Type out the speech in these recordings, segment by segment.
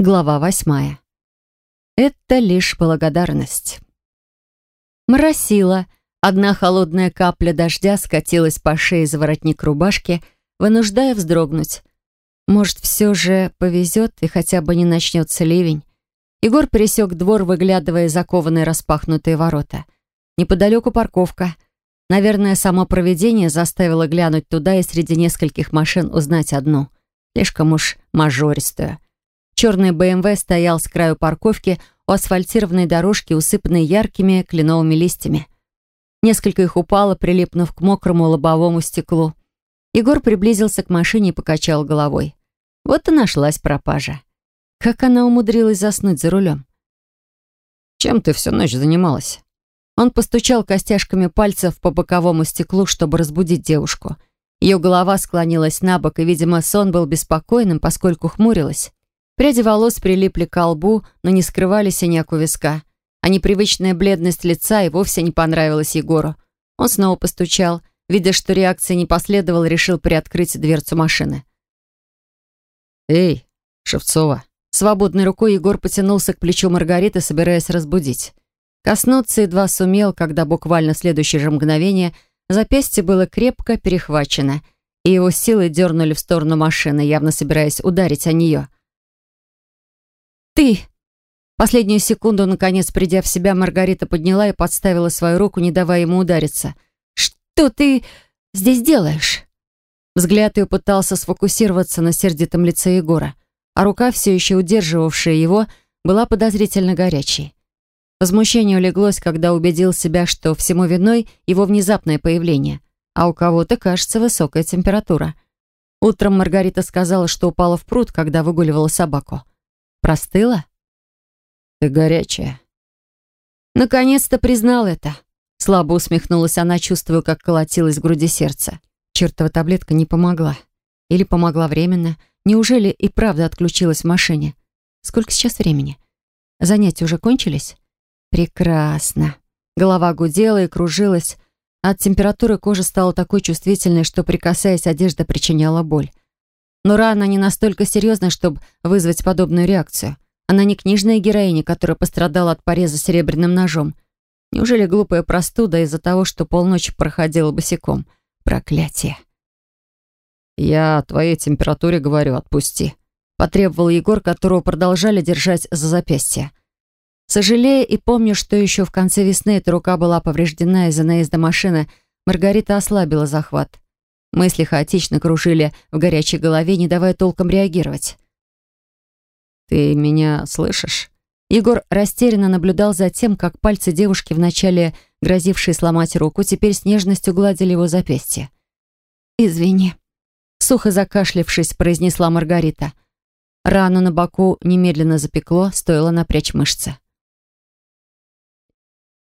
Глава восьмая. Это лишь благодарность. Моросило. Одна холодная капля дождя скатилась по шее за воротник рубашки, вынуждая вздрогнуть. Может, все же повезет и хотя бы не начнется ливень. Егор пересек двор, выглядывая закованные распахнутые ворота. Неподалеку парковка. Наверное, само проведение заставило глянуть туда и среди нескольких машин узнать одну. Слишком уж мажористую. Черный БМВ стоял с краю парковки у асфальтированной дорожки, усыпанной яркими кленовыми листьями. Несколько их упало, прилипнув к мокрому лобовому стеклу. Егор приблизился к машине и покачал головой. Вот и нашлась пропажа. Как она умудрилась заснуть за рулем? «Чем ты всю ночь занималась?» Он постучал костяшками пальцев по боковому стеклу, чтобы разбудить девушку. Ее голова склонилась на бок, и, видимо, сон был беспокойным, поскольку хмурилась. Пряди волос прилипли к лбу, но не скрывали синяк у виска. А непривычная бледность лица и вовсе не понравилась Егору. Он снова постучал. Видя, что реакции не последовало, решил приоткрыть дверцу машины. «Эй, Шевцова!» Свободной рукой Егор потянулся к плечу Маргариты, собираясь разбудить. Коснуться едва сумел, когда буквально в следующее же мгновение запястье было крепко перехвачено, и его силой дернули в сторону машины, явно собираясь ударить о нее. «Ты!» Последнюю секунду, наконец, придя в себя, Маргарита подняла и подставила свою руку, не давая ему удариться. «Что ты здесь делаешь?» Взгляд ее пытался сфокусироваться на сердитом лице Егора, а рука, все еще удерживавшая его, была подозрительно горячей. Возмущение улеглось, когда убедил себя, что всему виной его внезапное появление, а у кого-то, кажется, высокая температура. Утром Маргарита сказала, что упала в пруд, когда выгуливала собаку. Простыла? Ты горячая. Наконец-то признал это. Слабо усмехнулась она, чувствуя, как колотилось в груди сердце. Чертова таблетка не помогла. Или помогла временно. Неужели и правда отключилась в машине? Сколько сейчас времени? Занятия уже кончились? Прекрасно. Голова гудела и кружилась. От температуры кожа стала такой чувствительной, что, прикасаясь, одежда причиняла боль. Но рана не настолько серьезна, чтобы вызвать подобную реакцию. Она не книжная героиня, которая пострадала от пореза серебряным ножом. Неужели глупая простуда из-за того, что полночи проходила босиком? Проклятие. «Я о твоей температуре говорю, отпусти», — потребовал Егор, которого продолжали держать за запястье. Сожалея и помню, что еще в конце весны эта рука была повреждена из-за наезда машины, Маргарита ослабила захват. Мысли хаотично кружили в горячей голове, не давая толком реагировать. «Ты меня слышишь?» Егор растерянно наблюдал за тем, как пальцы девушки, вначале грозившие сломать руку, теперь с нежностью гладили его запястье. «Извини», — сухо закашлившись, произнесла Маргарита. Рану на боку немедленно запекло, стоило напрячь мышцы.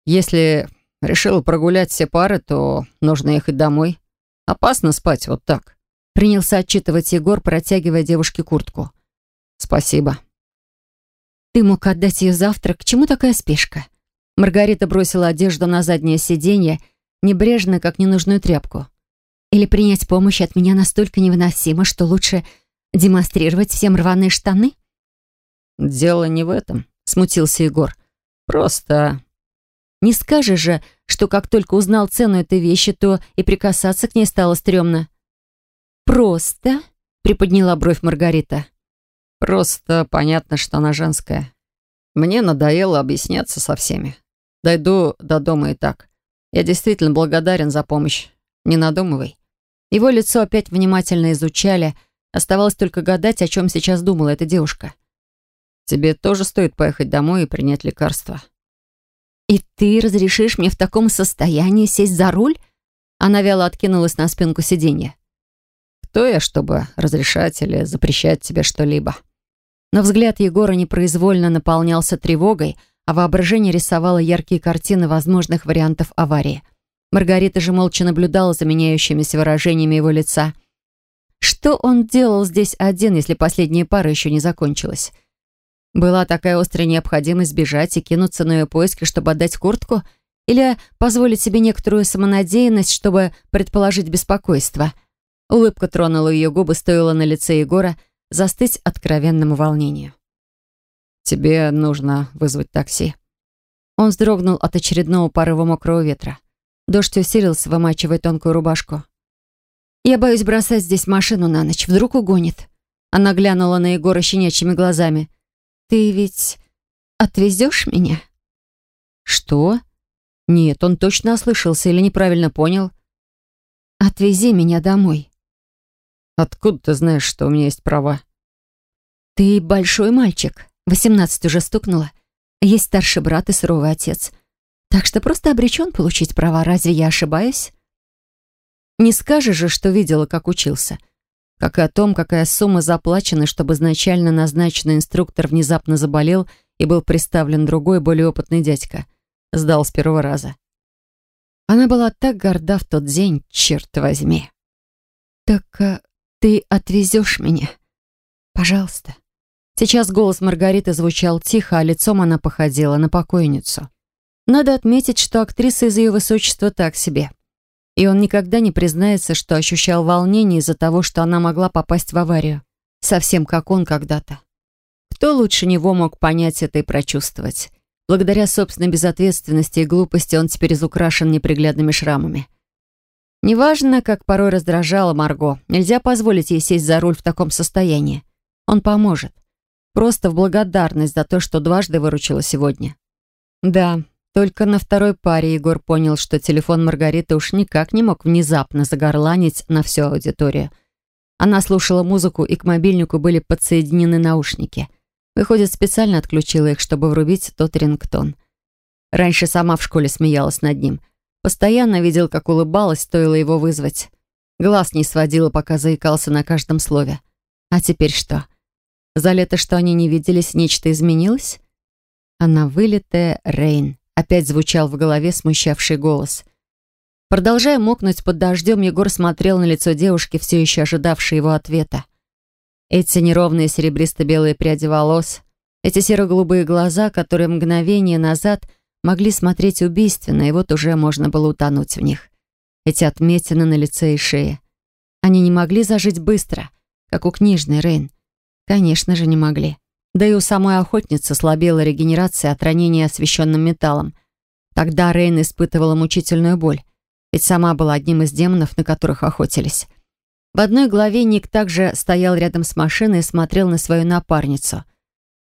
«Если решила прогулять все пары, то нужно ехать домой», Опасно спать вот так. Принялся отчитывать Егор, протягивая девушке куртку. Спасибо. Ты мог отдать ее завтра. К чему такая спешка? Маргарита бросила одежду на заднее сиденье, небрежно, как ненужную тряпку. Или принять помощь от меня настолько невыносимо, что лучше демонстрировать всем рваные штаны? Дело не в этом, смутился Егор. Просто не скажешь же, что как только узнал цену этой вещи, то и прикасаться к ней стало стрёмно. «Просто?» — приподняла бровь Маргарита. «Просто понятно, что она женская. Мне надоело объясняться со всеми. Дойду до дома и так. Я действительно благодарен за помощь. Не надумывай». Его лицо опять внимательно изучали. Оставалось только гадать, о чем сейчас думала эта девушка. «Тебе тоже стоит поехать домой и принять лекарство», «И ты разрешишь мне в таком состоянии сесть за руль?» Она вяло откинулась на спинку сиденья. «Кто я, чтобы разрешать или запрещать тебе что-либо?» Но взгляд Егора непроизвольно наполнялся тревогой, а воображение рисовало яркие картины возможных вариантов аварии. Маргарита же молча наблюдала за меняющимися выражениями его лица. Что он делал здесь один, если последняя пара еще не закончилась? Была такая острая необходимость бежать и кинуться на ее поиски, чтобы отдать куртку? Или позволить себе некоторую самонадеянность, чтобы предположить беспокойство? Улыбка тронула ее губы, стоило на лице Егора застыть откровенному волнению. «Тебе нужно вызвать такси». Он вздрогнул от очередного порыва мокрого ветра. Дождь усилился, вымачивая тонкую рубашку. «Я боюсь бросать здесь машину на ночь. Вдруг угонит». Она глянула на Егора щенячьими глазами. «Ты ведь отвезешь меня?» «Что?» «Нет, он точно ослышался или неправильно понял». «Отвези меня домой». «Откуда ты знаешь, что у меня есть права?» «Ты большой мальчик. Восемнадцать уже стукнуло. Есть старший брат и суровый отец. Так что просто обречен получить права. Разве я ошибаюсь?» «Не скажешь же, что видела, как учился. Как и о том, какая сумма заплачена, чтобы изначально назначенный инструктор внезапно заболел и был представлен другой, более опытный дядька. Сдал с первого раза. Она была так горда в тот день, черт возьми. «Так а, ты отвезешь меня? Пожалуйста». Сейчас голос Маргариты звучал тихо, а лицом она походила на покойницу. Надо отметить, что актриса из ее высочества так себе. И он никогда не признается, что ощущал волнение из-за того, что она могла попасть в аварию. Совсем как он когда-то. Кто лучше него мог понять это и прочувствовать? Благодаря собственной безответственности и глупости он теперь изукрашен неприглядными шрамами. Неважно, как порой раздражала Марго, нельзя позволить ей сесть за руль в таком состоянии. Он поможет. Просто в благодарность за то, что дважды выручила сегодня. Да, только на второй паре Егор понял, что телефон Маргариты уж никак не мог внезапно загорланить на всю аудиторию. Она слушала музыку, и к мобильнику были подсоединены наушники. Выходит, специально отключила их, чтобы врубить тот рингтон. Раньше сама в школе смеялась над ним. Постоянно видел, как улыбалась, стоило его вызвать. Глаз не сводила, пока заикался на каждом слове. А теперь что? — за лето, что они не виделись, нечто изменилось? Она вылитая Рейн. Опять звучал в голове смущавший голос. Продолжая мокнуть под дождем, Егор смотрел на лицо девушки, все еще ожидавшей его ответа. Эти неровные серебристо-белые пряди волос, эти серо-голубые глаза, которые мгновение назад могли смотреть убийственно, и вот уже можно было утонуть в них. Эти отметины на лице и шее. Они не могли зажить быстро, как у книжной Рейн. Конечно же, не могли. Да и у самой охотницы слабела регенерация от ранения освещенным металлом. Тогда Рейн испытывала мучительную боль, ведь сама была одним из демонов, на которых охотились. В одной главе Ник также стоял рядом с машиной и смотрел на свою напарницу.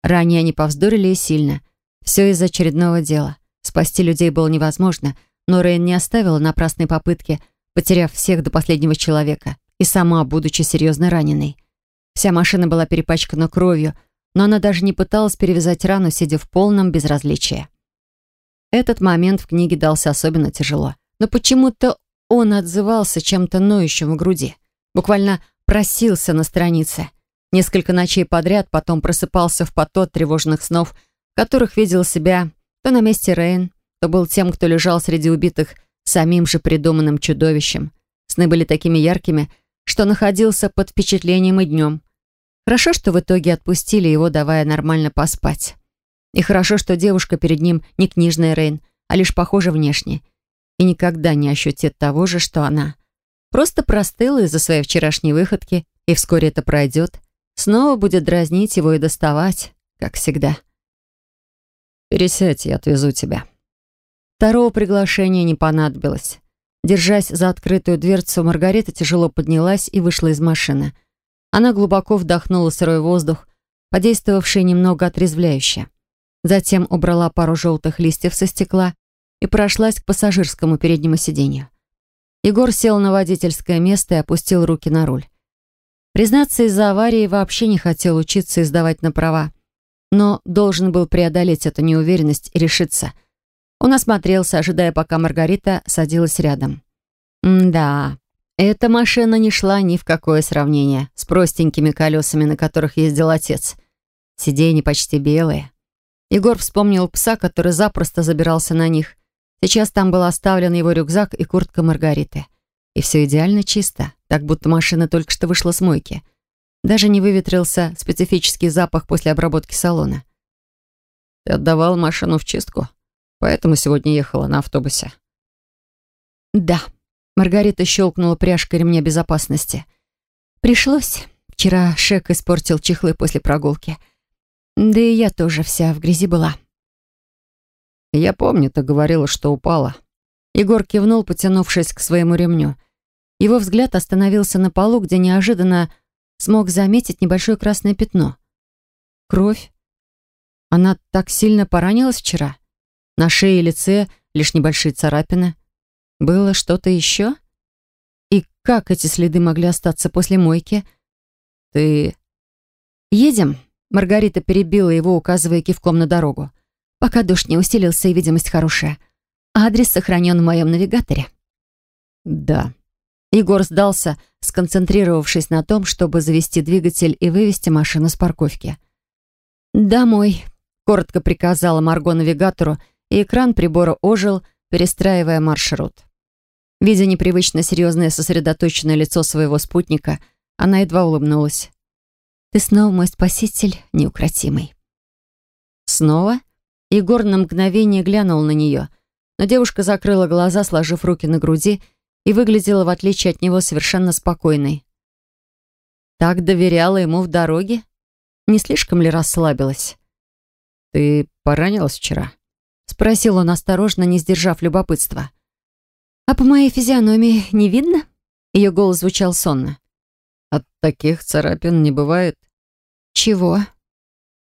Ранее они повздорили и сильно. Все из-за очередного дела. Спасти людей было невозможно, но Рейн не оставила напрасной попытки, потеряв всех до последнего человека, и сама, будучи серьезно раненой. Вся машина была перепачкана кровью, но она даже не пыталась перевязать рану, сидя в полном безразличии. Этот момент в книге дался особенно тяжело. Но почему-то он отзывался чем-то ноющим в груди. Буквально просился на странице. Несколько ночей подряд потом просыпался в поток тревожных снов, в которых видел себя то на месте Рейн, то был тем, кто лежал среди убитых самим же придуманным чудовищем. Сны были такими яркими, что находился под впечатлением и днем. Хорошо, что в итоге отпустили его, давая нормально поспать. И хорошо, что девушка перед ним не книжная Рейн, а лишь похожа внешне. И никогда не ощутит того же, что она. Просто простыла из-за своей вчерашней выходки, и вскоре это пройдет. Снова будет дразнить его и доставать, как всегда. «Пересядь, я отвезу тебя». Второго приглашения не понадобилось. Держась за открытую дверцу, Маргарита тяжело поднялась и вышла из машины. Она глубоко вдохнула сырой воздух, подействовавший немного отрезвляюще. Затем убрала пару желтых листьев со стекла и прошлась к пассажирскому переднему сиденью. Егор сел на водительское место и опустил руки на руль. Признаться, из-за аварии вообще не хотел учиться и сдавать на права, но должен был преодолеть эту неуверенность и решиться — он осмотрелся, ожидая, пока Маргарита садилась рядом. да, эта машина не шла ни в какое сравнение с простенькими колесами, на которых ездил отец. Сиденья почти белые. Егор вспомнил пса, который запросто забирался на них. Сейчас там был оставлен его рюкзак и куртка Маргариты. И все идеально чисто, так будто машина только что вышла с мойки. Даже не выветрился специфический запах после обработки салона. «Ты отдавал машину в чистку?» Поэтому сегодня ехала на автобусе. Да. Маргарита щелкнула пряжкой ремня безопасности. Пришлось. Вчера Шек испортил чехлы после прогулки. Да и я тоже вся в грязи была. Я помню, ты говорила, что упала. Егор кивнул, потянувшись к своему ремню. Его взгляд остановился на полу, где неожиданно смог заметить небольшое красное пятно. Кровь. Она так сильно поранилась вчера. На шее и лице лишь небольшие царапины. Было что-то еще? И как эти следы могли остаться после мойки? Ты... Едем? Маргарита перебила его, указывая кивком на дорогу. Пока дождь не усилился и видимость хорошая. Адрес сохранен в моем навигаторе. Да. Егор сдался, сконцентрировавшись на том, чтобы завести двигатель и вывести машину с парковки. «Домой», — коротко приказала Марго навигатору, и экран прибора ожил, перестраивая маршрут. Видя непривычно серьезное сосредоточенное лицо своего спутника, она едва улыбнулась. «Ты снова мой спаситель, неукротимый». «Снова?» Егор на мгновение глянул на нее, но девушка закрыла глаза, сложив руки на груди, и выглядела, в отличие от него, совершенно спокойной. Так доверяла ему в дороге? Не слишком ли расслабилась? «Ты поранилась вчера?» — спросил он осторожно, не сдержав любопытства. «А по моей физиономии не видно?» Ее голос звучал сонно. «От таких царапин не бывает». «Чего?»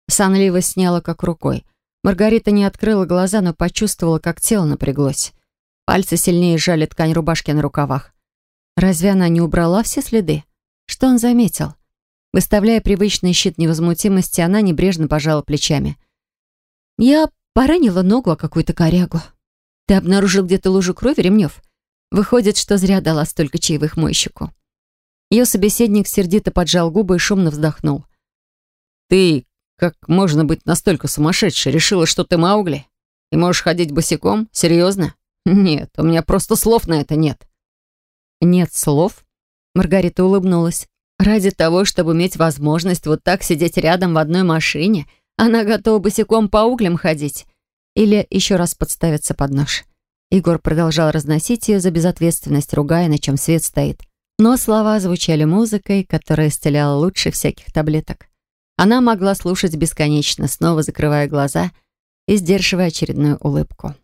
Сонливо сняла как рукой. Маргарита не открыла глаза, но почувствовала, как тело напряглось. Пальцы сильнее сжали ткань рубашки на рукавах. Разве она не убрала все следы? Что он заметил? Выставляя привычный щит невозмутимости, она небрежно пожала плечами. «Я Поранила ногу о какую-то корягу. Ты обнаружил где-то лужу крови, Ремнев? Выходит, что зря дала столько чаевых мойщику. Ее собеседник сердито поджал губы и шумно вздохнул. «Ты, как можно быть настолько сумасшедшей, решила, что ты Маугли? И можешь ходить босиком? Серьезно? Нет, у меня просто слов на это нет». «Нет слов?» Маргарита улыбнулась. «Ради того, чтобы иметь возможность вот так сидеть рядом в одной машине — она готова босиком по углям ходить. Или еще раз подставиться под нож. Егор продолжал разносить ее за безответственность, ругая, на чем свет стоит. Но слова звучали музыкой, которая исцеляла лучше всяких таблеток. Она могла слушать бесконечно, снова закрывая глаза и сдерживая очередную улыбку.